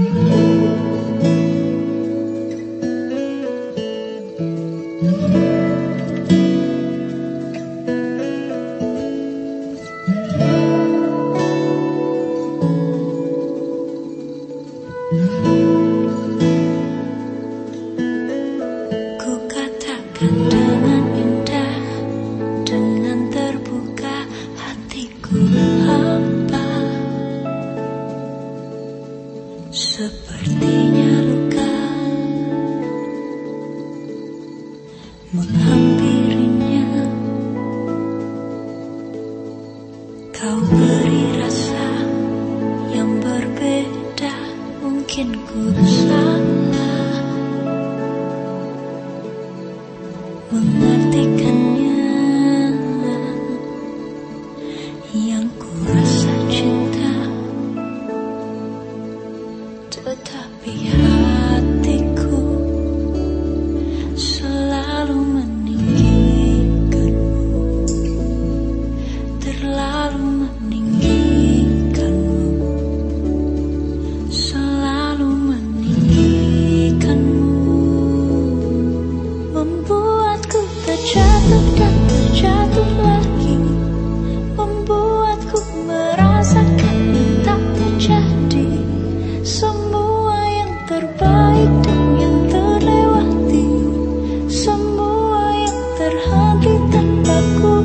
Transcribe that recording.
Ku Beri rasa yang berbeda Mungkin ku salah Mengartikannya Yang ku rasa cinta Tetapi hati Bukan jatuh lagi. Membuatku merasakan tak terjadi. Semua yang terbaik dan yang terlewati. Semua yang terhenti tanpa ku